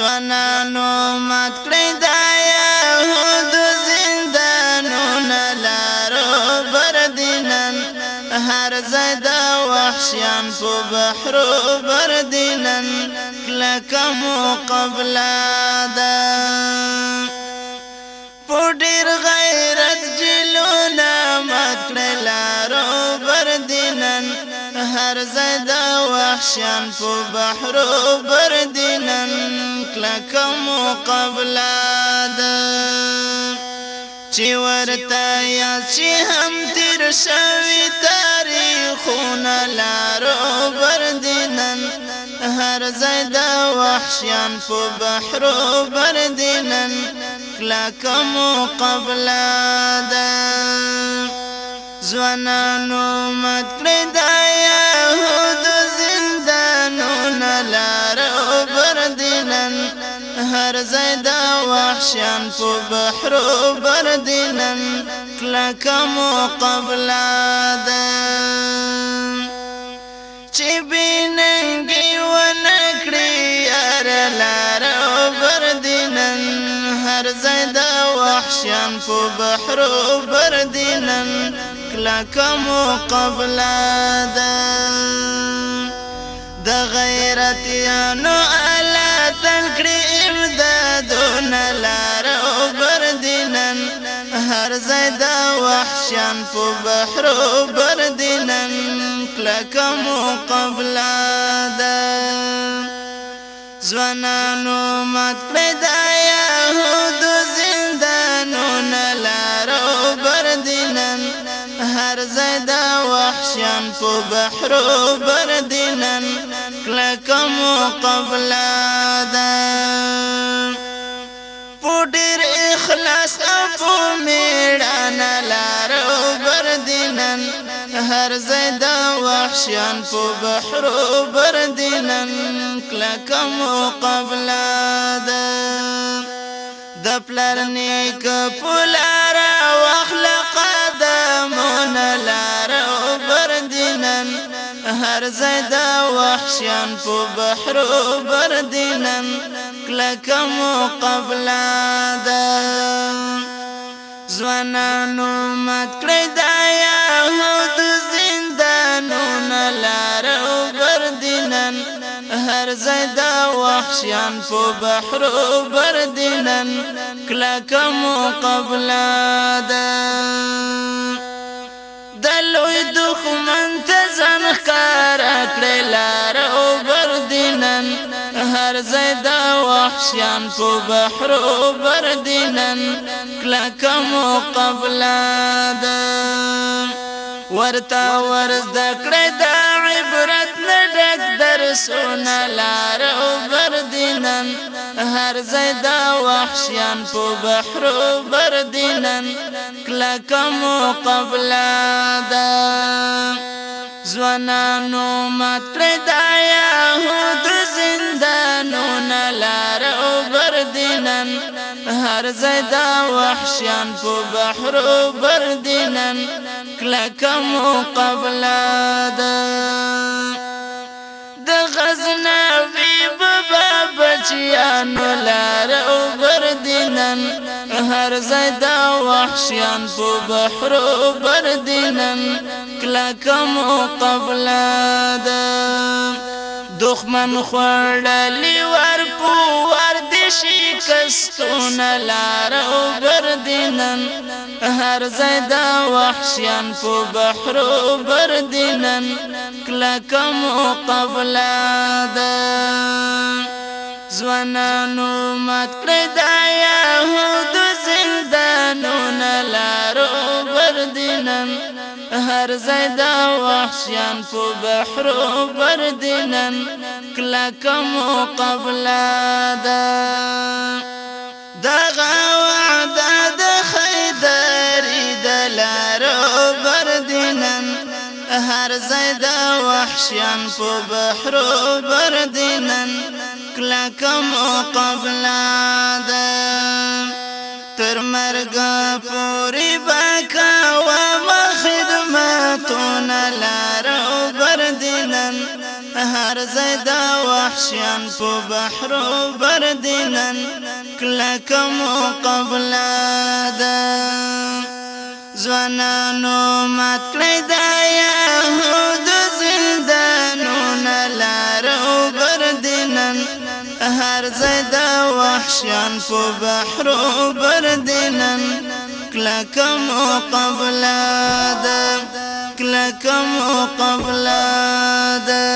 ځوانانو مات کړی دا یهود زندانونه لارو بردینن هر ځای د وحشیان په بحرو بردینن کلکه مقبله ده په ډیر غیرت جلونه وحشیان په بحرو بردینن کلکه مقبله ده چې ورته یا چې هم تیر شوی تاریخونه لارو بردینن هر ځای د وحشیان په بحرو بردینن کلکه مقبله ده ځوانانو مات کړی هر ځای د وحشیان په بحرو بردینن کلکه مقبله ده چې بیننګي ونکړي یار لارو بردینن هر ځای د وحشیان په بحرو بردینن کلکه مقبله ده د غیرت یانو لارو بردینن هر وحشیان په بحرو بردینن کلکه مقبله ده ځوانانو مات کړی د یهودو زندانونه لارو بردینن هر ځای د وحشیان په بحرو بردینن کلکم قبل دا پډر اخلاص په میړانه لار وبردنن هر زید وحشیان په بحر وبردنن کلکم قبل دا د پلر نیک پلار هر زای د وحشیان په بحرو بردینن کلکه مقبله ده ځوانانو مات کړی د یهود زندانونه لارو بردینن. هر د وحشیان په بحرو بردینن کلکه مقبله ده د لوی دښمن ته وحشیان په بحرو بردینن کلکه مقبله ده ورته ورز د کړی د عبرت نه ډک درسونه لارو بردینن. هر ځای د وحشیان په بحرو بردینن کلکه مقبله ده زوانانو مطر دایا هود زندانو نلار اوبر دینن. هر زیدا وحشیان په بحر اوبر دینن. کلکم قبل د د غزنا وی بابا بچیانو لار اوبر دینن. هر زدا وحشیان په بحرو بردنن کلا کم قبل د دخمن خړلې ور په ور دي شکستون لار او بردنن هر زدا وحشیان په بحرو بردنن کلا کم قبل د زوانانو مات کړه بردینن هر د وحشیان په بحرو بردینن کلکه مقبله ده دغه وعده د خیدری د لارو بردینن هر د وحشیان په بحرو بردینن کلکه مقبله ده تر مرګ پوری باکا و وحشیان په بحرو بردینن کلکم قبل ده ځوانانو مات کړی دا يهود زندانونه لارو بردینن هر زید وحشیان په بحرو بردینن کلکم قبل ده کلکم قبل ده